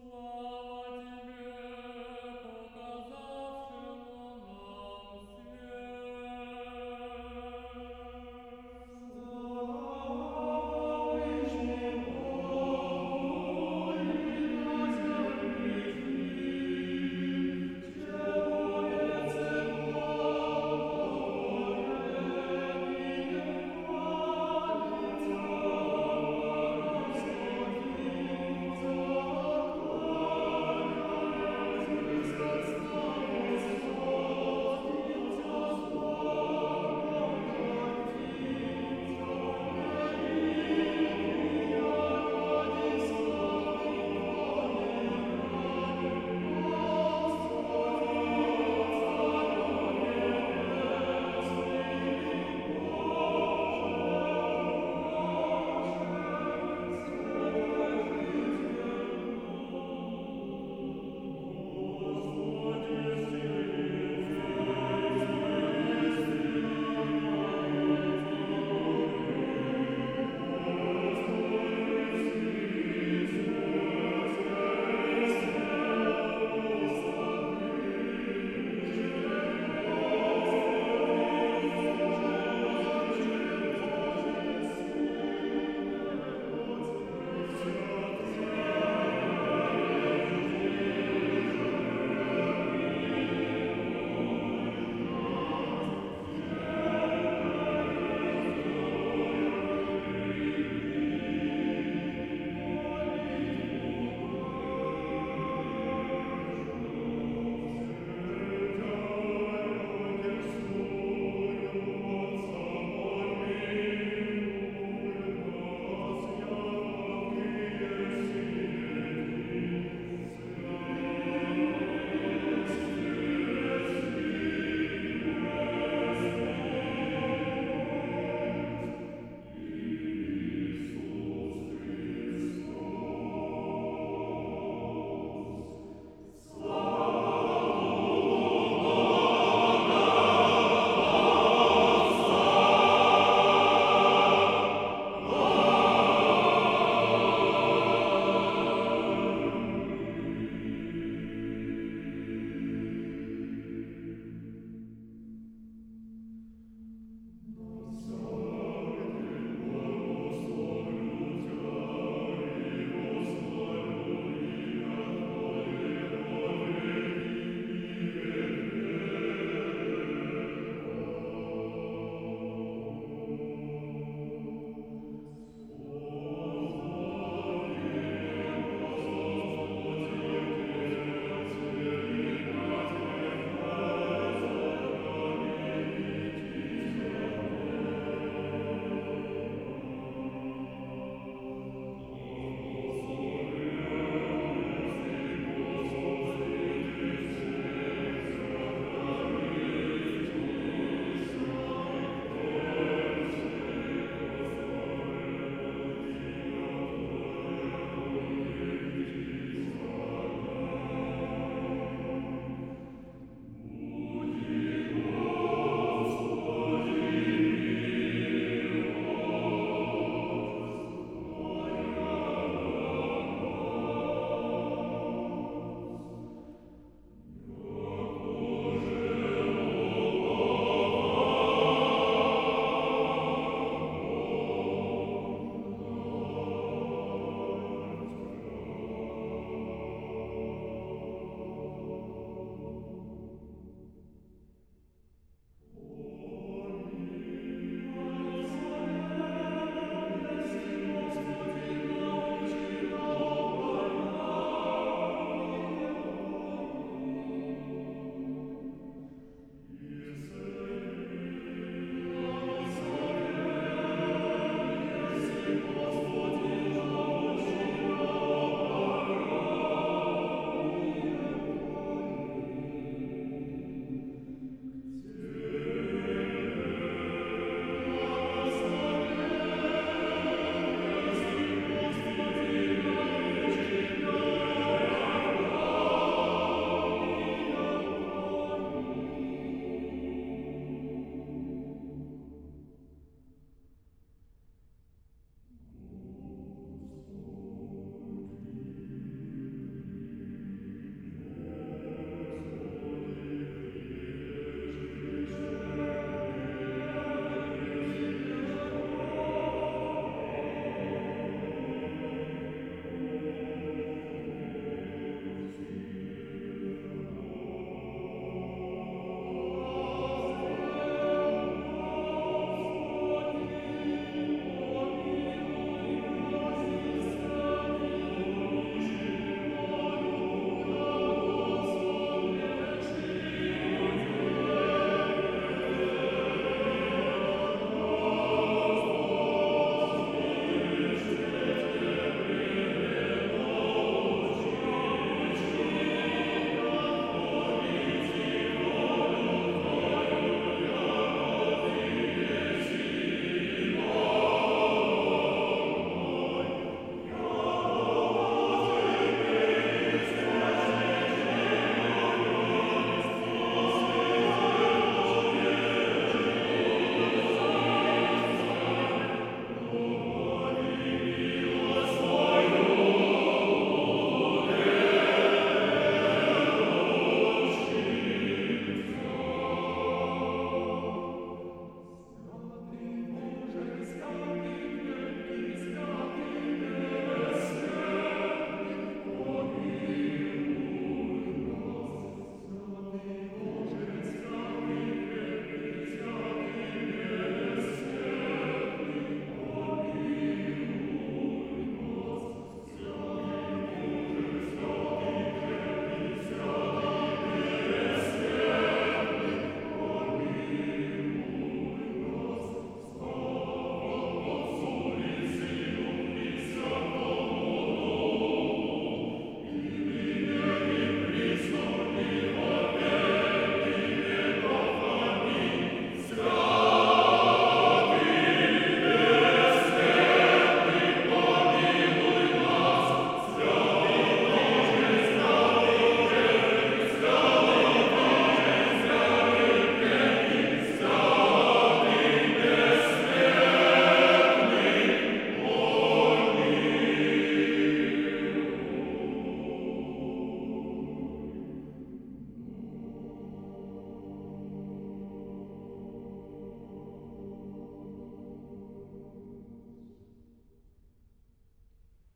Glory.